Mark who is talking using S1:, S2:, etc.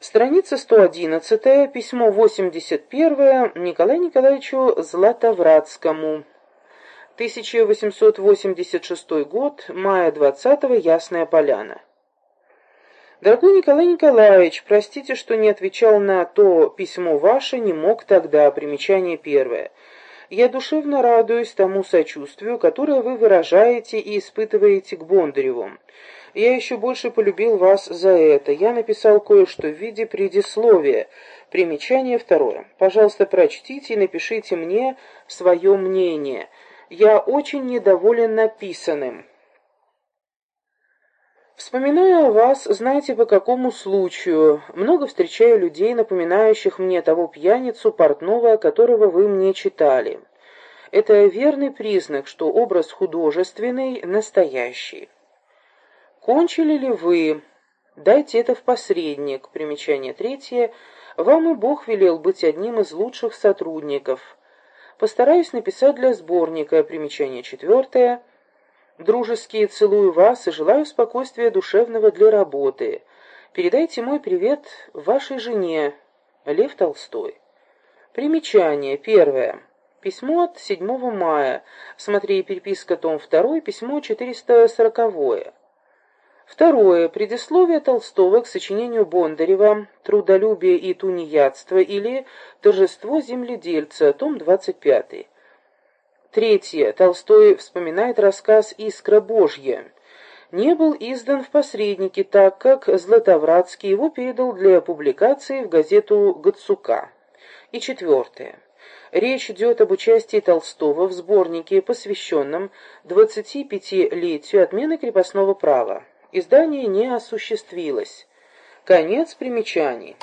S1: Страница 111, письмо 81 Николаю Николаевичу Златовратскому. 1886 год, мая 20 -го, Ясная Поляна. Дорогой Николай Николаевич, простите, что не отвечал на то письмо ваше, не мог тогда, примечание первое. Я душевно радуюсь тому сочувствию, которое вы выражаете и испытываете к Бондареву. Я еще больше полюбил вас за это. Я написал кое-что в виде предисловия. Примечание второе. Пожалуйста, прочтите и напишите мне свое мнение. Я очень недоволен написанным. Вспоминаю о вас, знаете, по какому случаю. Много встречаю людей, напоминающих мне того пьяницу портного, которого вы мне читали. Это верный признак, что образ художественный, настоящий. Кончили ли вы? Дайте это в посредник. Примечание третье. Вам и Бог велел быть одним из лучших сотрудников. Постараюсь написать для сборника. Примечание четвертое. Дружеские целую вас и желаю спокойствия душевного для работы. Передайте мой привет вашей жене, Лев Толстой. Примечание. Первое. Письмо от 7 мая. Смотри переписка, том 2, письмо 440. Второе. Предисловие Толстого к сочинению Бондарева «Трудолюбие и тунеядство» или «Торжество земледельца», том 25. Третье. Толстой вспоминает рассказ «Искра Божья». Не был издан в посреднике, так как Златовратский его передал для публикации в газету «Гацука». И четвертое. Речь идет об участии Толстого в сборнике, посвященном 25-летию отмены крепостного права. Издание не осуществилось. Конец примечаний.